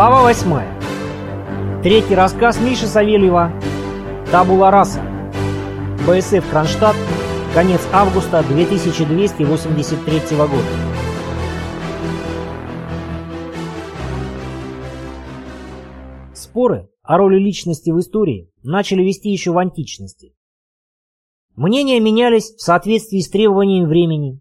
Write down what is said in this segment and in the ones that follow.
Глава 8. Третий рассказ Миши Савельева «Табула раса». БСФ Кронштадт. Конец августа 2283 года. Споры о роли личности в истории начали вести еще в античности. Мнения менялись в соответствии с требованиями времени,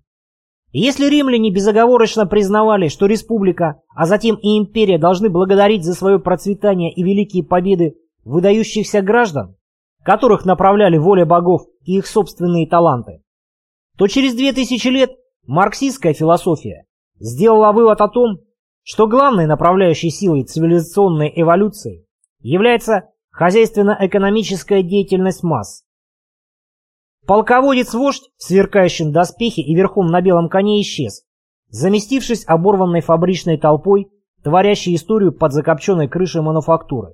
если римляне безоговорочно признавали, что республика, а затем и империя должны благодарить за свое процветание и великие победы выдающихся граждан, которых направляли воля богов и их собственные таланты, то через две тысячи лет марксистская философия сделала вывод о том, что главной направляющей силой цивилизационной эволюции является хозяйственно-экономическая деятельность масс, Полководец-вождь в сверкающем доспехе и верхом на белом коне исчез, заместившись оборванной фабричной толпой, творящей историю под закопченной крышей мануфактуры.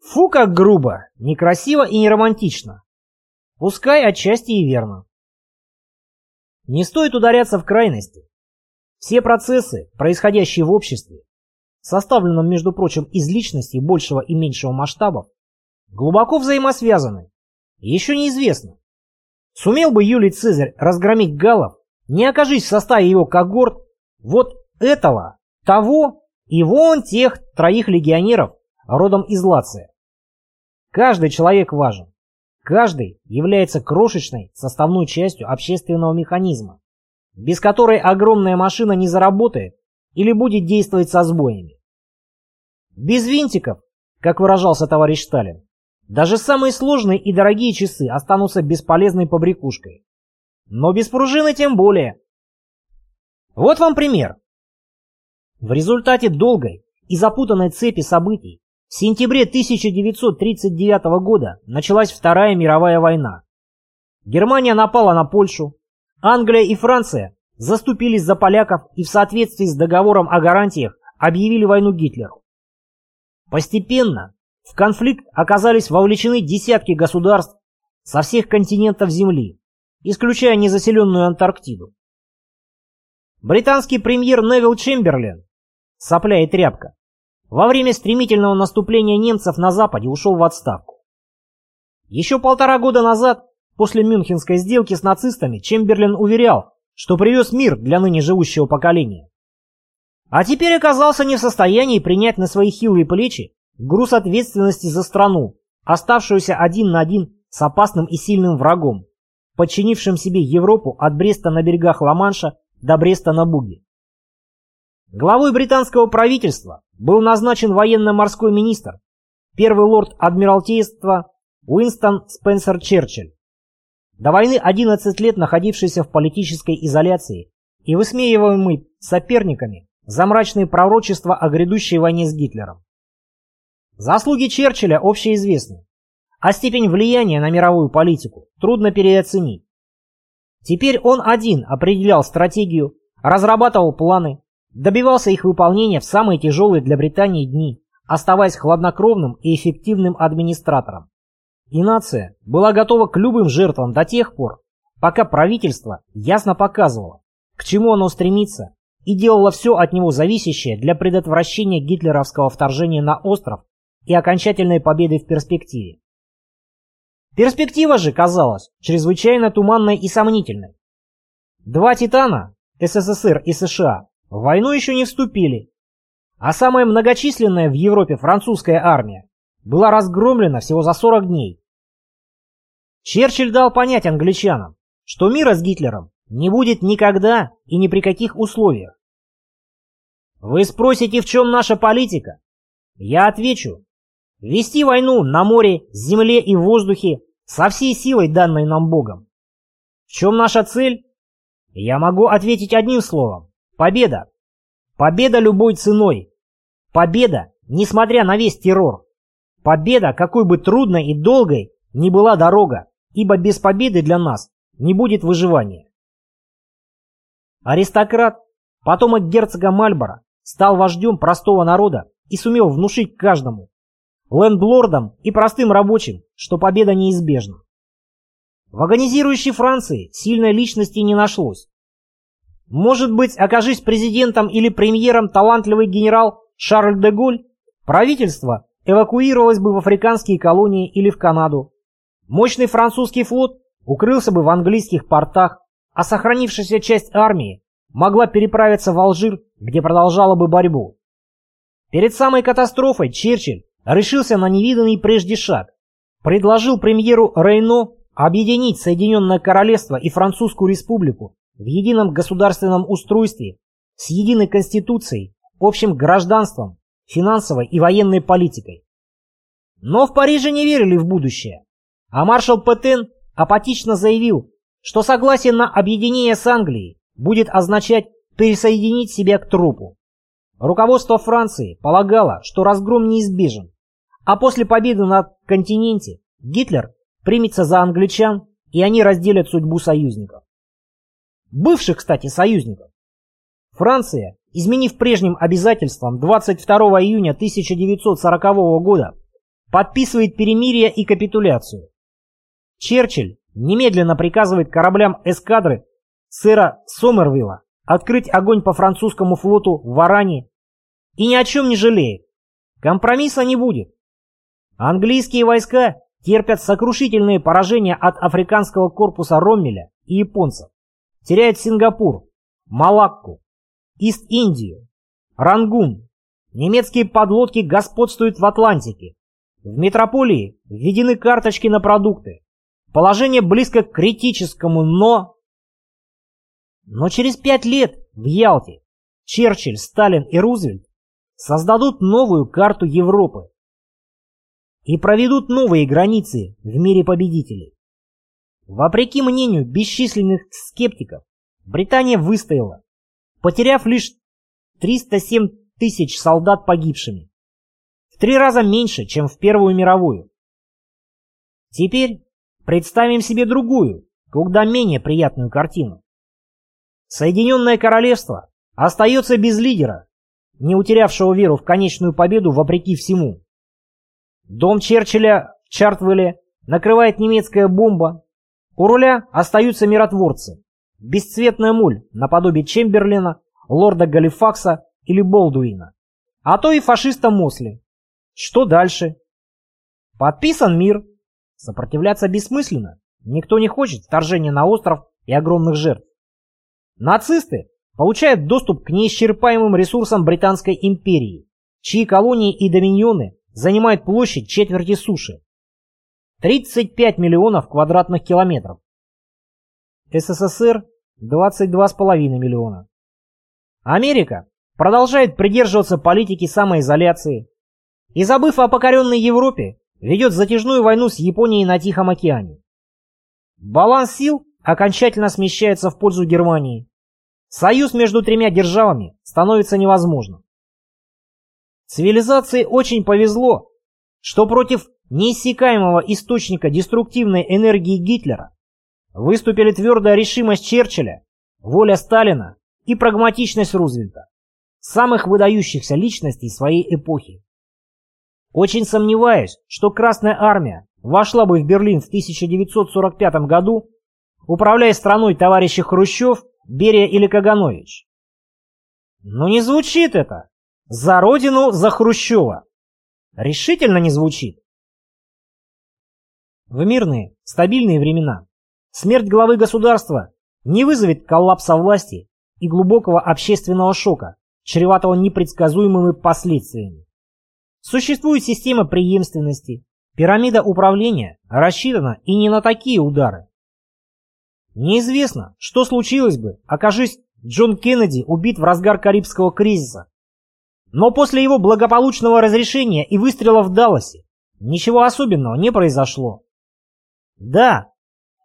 Фу, как грубо, некрасиво и не романтично. Пускай отчасти и верно. Не стоит ударяться в крайности. Все процессы, происходящие в обществе, составленном, между прочим, из личностей большего и меньшего масштабов, глубоко взаимосвязаны. Еще неизвестно, Сумел бы Юлий Цезарь разгромить галлов, не окажись в составе его когорт, вот этого, того и вон тех троих легионеров родом из Лация. Каждый человек важен. Каждый является крошечной составной частью общественного механизма, без которой огромная машина не заработает или будет действовать со сбоями. Без винтиков, как выражался товарищ Сталин, даже самые сложные и дорогие часы останутся бесполезной побрякушкой. Но без пружины тем более. Вот вам пример. В результате долгой и запутанной цепи событий в сентябре 1939 года началась Вторая мировая война. Германия напала на Польшу, Англия и Франция заступились за поляков и в соответствии с договором о гарантиях объявили войну Гитлеру. Постепенно в конфликт оказались вовлечены десятки государств со всех континентов Земли, исключая незаселенную Антарктиду. Британский премьер Невил Чемберлен, сопля и тряпка, во время стремительного наступления немцев на Западе ушел в отставку. Еще полтора года назад, после Мюнхенской сделки с нацистами, Чемберлен уверял, что привез мир для ныне живущего поколения. А теперь оказался не в состоянии принять на свои хилые плечи груз ответственности за страну, оставшуюся один на один с опасным и сильным врагом, подчинившим себе Европу от Бреста на берегах Ла-Манша до Бреста на Буге. Главой британского правительства был назначен военно-морской министр, первый лорд Адмиралтейства Уинстон Спенсер Черчилль. До войны 11 лет находившийся в политической изоляции и высмеиваемый соперниками за мрачные пророчества о грядущей войне с Гитлером. Заслуги Черчилля общеизвестны, а степень влияния на мировую политику трудно переоценить. Теперь он один определял стратегию, разрабатывал планы, добивался их выполнения в самые тяжелые для Британии дни, оставаясь хладнокровным и эффективным администратором. И нация была готова к любым жертвам до тех пор, пока правительство ясно показывало, к чему оно стремится, и делало все от него зависящее для предотвращения гитлеровского вторжения на остров и окончательной победы в перспективе. Перспектива же казалась чрезвычайно туманной и сомнительной. Два «Титана» СССР и США в войну еще не вступили, а самая многочисленная в Европе французская армия была разгромлена всего за 40 дней. Черчилль дал понять англичанам, что мира с Гитлером не будет никогда и ни при каких условиях. Вы спросите, в чем наша политика? Я отвечу, Вести войну на море, земле и воздухе со всей силой, данной нам Богом. В чем наша цель? Я могу ответить одним словом. Победа. Победа любой ценой. Победа, несмотря на весь террор. Победа, какой бы трудной и долгой ни была дорога, ибо без победы для нас не будет выживания. Аристократ, потомок герцога Мальборо, стал вождем простого народа и сумел внушить каждому, лендлордам и простым рабочим, что победа неизбежна. В агонизирующей Франции сильной личности не нашлось. Может быть, окажись президентом или премьером талантливый генерал Шарль де Голь, правительство эвакуировалось бы в африканские колонии или в Канаду. Мощный французский флот укрылся бы в английских портах, а сохранившаяся часть армии могла переправиться в Алжир, где продолжала бы борьбу. Перед самой катастрофой Черчилль решился на невиданный прежде шаг. Предложил премьеру Рейно объединить Соединенное Королевство и Французскую Республику в едином государственном устройстве с единой конституцией, общим гражданством, финансовой и военной политикой. Но в Париже не верили в будущее, а маршал Петен апатично заявил, что согласие на объединение с Англией будет означать присоединить себя к трупу. Руководство Франции полагало, что разгром неизбежен, а после победы на континенте Гитлер примется за англичан, и они разделят судьбу союзников. Бывших, кстати, союзников. Франция, изменив прежним обязательствам 22 июня 1940 года, подписывает перемирие и капитуляцию. Черчилль немедленно приказывает кораблям эскадры сэра Сомервилла открыть огонь по французскому флоту в Варане и ни о чем не жалеет. Компромисса не будет. Английские войска терпят сокрушительные поражения от африканского корпуса Роммеля и японцев. Теряют Сингапур, Малакку, Ист-Индию, Рангун. Немецкие подлодки господствуют в Атлантике. В метрополии введены карточки на продукты. Положение близко к критическому, но... Но через пять лет в Ялте Черчилль, Сталин и Рузвельт создадут новую карту Европы и проведут новые границы в мире победителей. Вопреки мнению бесчисленных скептиков, Британия выстояла, потеряв лишь 307 тысяч солдат погибшими, в три раза меньше, чем в Первую мировую. Теперь представим себе другую, куда менее приятную картину. Соединенное Королевство остается без лидера, не утерявшего веру в конечную победу вопреки всему. Дом Черчилля в Чартвелле накрывает немецкая бомба. У руля остаются миротворцы. Бесцветная муль, наподобие Чемберлина, лорда Галифакса или Болдуина. А то и фашиста Мосли. Что дальше? Подписан мир. Сопротивляться бессмысленно. Никто не хочет вторжения на остров и огромных жертв. Нацисты получают доступ к неисчерпаемым ресурсам Британской империи, чьи колонии и доминионы занимает площадь четверти суши. 35 миллионов квадратных километров. СССР 22,5 миллиона. Америка продолжает придерживаться политики самоизоляции и, забыв о покоренной Европе, ведет затяжную войну с Японией на Тихом океане. Баланс сил окончательно смещается в пользу Германии. Союз между тремя державами становится невозможным. Цивилизации очень повезло, что против неиссякаемого источника деструктивной энергии Гитлера выступили твердая решимость Черчилля, воля Сталина и прагматичность Рузвельта, самых выдающихся личностей своей эпохи. Очень сомневаюсь, что Красная Армия вошла бы в Берлин в 1945 году, управляя страной товарищи Хрущев, Берия или Каганович. Но не звучит это. За родину, за Хрущева. Решительно не звучит. В мирные, стабильные времена смерть главы государства не вызовет коллапса власти и глубокого общественного шока, чреватого непредсказуемыми последствиями. Существует система преемственности, пирамида управления рассчитана и не на такие удары. Неизвестно, что случилось бы, окажись Джон Кеннеди убит в разгар Карибского кризиса но после его благополучного разрешения и выстрела в Далласе ничего особенного не произошло. Да,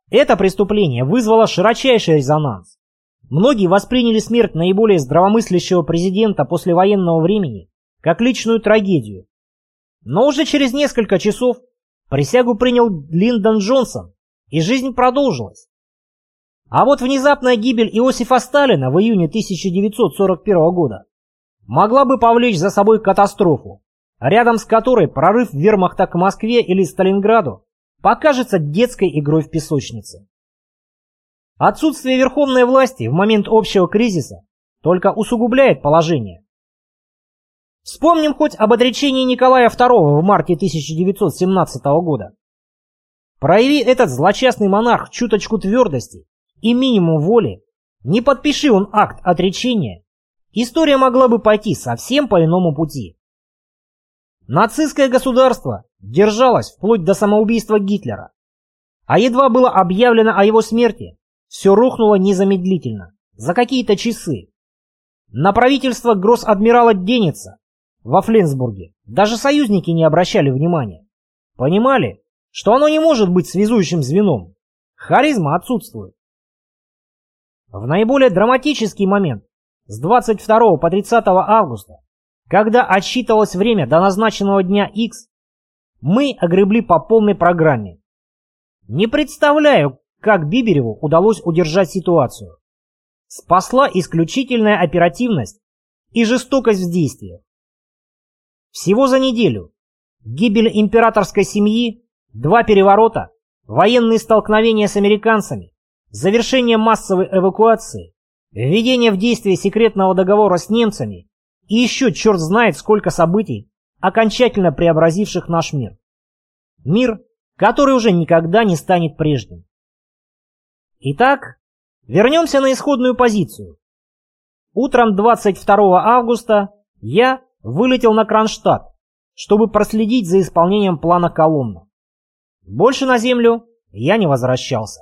это преступление вызвало широчайший резонанс. Многие восприняли смерть наиболее здравомыслящего президента после военного времени как личную трагедию. Но уже через несколько часов присягу принял Линдон Джонсон, и жизнь продолжилась. А вот внезапная гибель Иосифа Сталина в июне 1941 года могла бы повлечь за собой катастрофу, рядом с которой прорыв вермахта к Москве или Сталинграду покажется детской игрой в песочнице. Отсутствие верховной власти в момент общего кризиса только усугубляет положение. Вспомним хоть об отречении Николая II в марте 1917 года. Прояви этот злочастный монарх чуточку твердости и минимум воли, не подпиши он акт отречения, история могла бы пойти совсем по иному пути. Нацистское государство держалось вплоть до самоубийства Гитлера, а едва было объявлено о его смерти, все рухнуло незамедлительно, за какие-то часы. На правительство гросс-адмирала Денница во Фленсбурге даже союзники не обращали внимания. Понимали, что оно не может быть связующим звеном. Харизма отсутствует. В наиболее драматический момент с 22 по 30 августа, когда отсчитывалось время до назначенного дня X, мы огребли по полной программе. Не представляю, как Бибереву удалось удержать ситуацию. Спасла исключительная оперативность и жестокость в действиях. Всего за неделю гибель императорской семьи, два переворота, военные столкновения с американцами, завершение массовой эвакуации, введение в действие секретного договора с немцами и еще черт знает сколько событий, окончательно преобразивших наш мир. Мир, который уже никогда не станет прежним. Итак, вернемся на исходную позицию. Утром 22 августа я вылетел на Кронштадт, чтобы проследить за исполнением плана Коломна. Больше на землю я не возвращался.